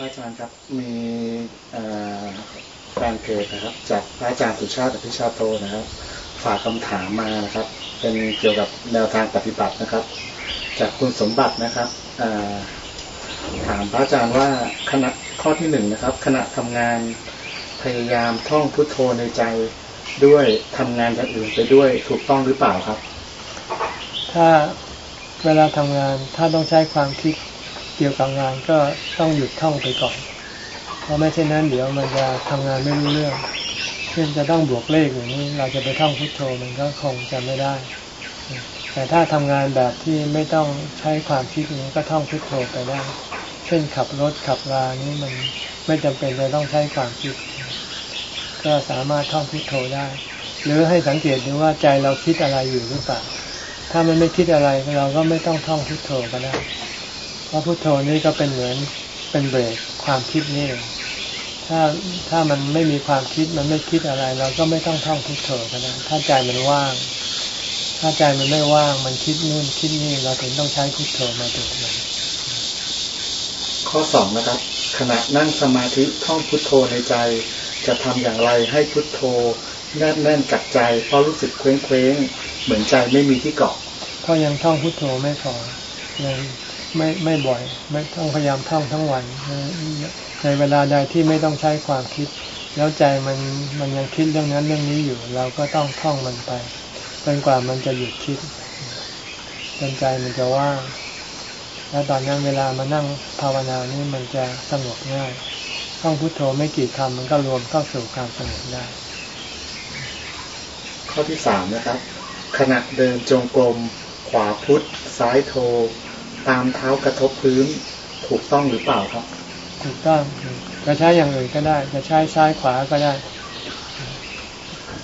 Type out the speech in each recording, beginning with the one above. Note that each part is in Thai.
พระอาจารย์ครับมีแฟนเพจนะครับ จากพระอาจารย์สุชาติอภิชาโตนะครับ ฝากคำถามมานะครับ เป็นเกี่ยวกับแนวทางปฏิบัตินะครับ จากคุณสมบัตินะครับถามพระอาจารย์ว่าขณะข้อที่หนึ่งนะครับ ขณะทำงานพยายามท่องพุทโธในใจด้วยทำงานอย่างอื่นไปด้วยถูกต้องหรือเปล่าครับ ถ้าเวลาทำงานถ้าต้องใช้ความคิด เกี่ยวกับงานก็ต้องหยุดท่องไปก่อน เพราะไม่เช่นนั้นเดี๋ยวมันจะทำงานไม่รู้เรื่องเช่นจะต้องบวกเลขอย่างนี้ เราจะไปท่องพุทโธมันก็คงจะไม่ได้ แต่ถ้าทำงานแบบที่ไม่ต้องใช้ความคิดนี้ก็ท่องพุทโธไปได้ เช่นขับรถขับรานี้มันไม่จำเป็นจะต้องใช้ความคิด ก็สามารถท่องพุทโธได้ หรือให้สังเกตดูว่าใจเราคิดอะไรอยู่หรือเปล่าถ้ามันไม่คิดอะไรเราก็ไม่ต้องท่องพุทโธก็ได้ พราะพุทโธนี่ก็เป็นเหมือนเป็นเบรกความคิดนี่ ถ้าถ้ามันไม่มีความคิดมันไม่คิดอะไร เราก็ไม่ต้องท่องพุทโธก็ได้ถ้าใจมันว่าง ถ้าใจมันไม่ว่าง มันคิดนู่นคิดนี่เราถึงต้องใช้พุทโธมาดูมันข้อสองนะครับ ขณะนั่งสมาธิท่องพุทโธในใจ จะทำอย่างไรให้พุทโธแน่นแน่นกับใจเพราะรู้สึกเคว้งเคว้งเหมือนใจไม่มีที่เกาะก็ยังท่องพุทโธไม่พอยัง ไม่ไม่บ่อย ไม่ต้องพยายามท่องทั้งวัน ในเวลาใดที่ไม่ต้องใช้ความคิด แล้วใจมันมันยังคิดเรื่องนั้นเรื่องนี้อยู่ เราก็ต้องท่องมันไปจนกว่ามันจะหยุดคิดจนใจมันจะว่างแล้วตอนนั้นเวลามานั่งภาวนานี่มันจะสงบง่ายท่องพุทโธไม่กี่คำมันก็รวมเข้าสู่ความสงบได้ ข้อที่สามนะครับ ขณะเดินจงกรมขวาพุทซ้ายโท ตามเท้ากระทบพื้นถูกต้องหรือเปล่าครับ ถูกต้องจะใช้อย่างอื่นก็ได้ จะใช้ซ้ายขวาก็ได้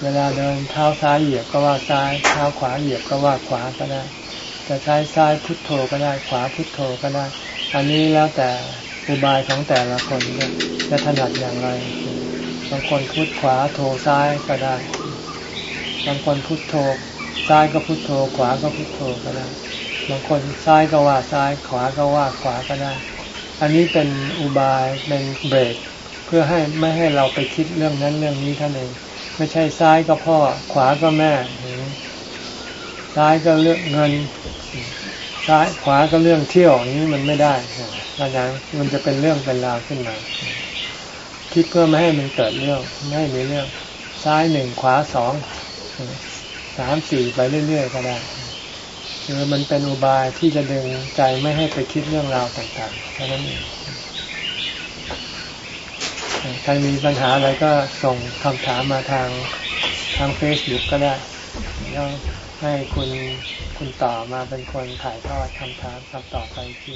เวลาเดินเท้าซ้ายเหยียบก็ว่าซ้าย เท้าขวาเหยียบก็ว่าขวาก็ได้ จะใช้ซ้ายพุทโธก็ได้ ขวาพุทโธก็ได้ อันนี้แล้วแต่อุบายของแต่ละคนจะถนัดอย่างไร บางคนพุทขวาโธซ้ายก็ได้ บางคนพุทโธซ้ายก็พุทโธ ขวาก็พุทโธก็ได้ บางคนซ้ายก็ว่าซ้ายขวาก็ว่าขวาก็ได้ อันนี้เป็นอุบายเป็นเบรกเพื่อให้ไม่ให้เราไปคิดเรื่องนั้นเรื่องนี้ท่านเองไม่ใช่ซ้ายก็พ่อ ขวาก็แม่ซ้ายก็เรื่องเงิน ซ้ายขวาก็เรื่องเที่ยวนี้มันไม่ได้อาจารย์มันจะเป็นเรื่องเป็นราวขึ้นมาคิดเพื่อไม่ให้มันเกิดเรื่องไม่ให้มีเรื่อง ซ้ายหนึ่งขวาสองสามสี่ไปเรื่อยๆก็ได้ คือมันเป็นอุบายที่จะดึงใจไม่ให้ไปคิดเรื่องราวต่างๆแค่นั้นเองใครมีปัญหาอะไรก็ส่งคำถามมาทางทางเฟซบุ๊กก็ได้แล้วให้คุณคุณต่อมาเป็นคนถ่ายทอดคำถามคำตอบไปที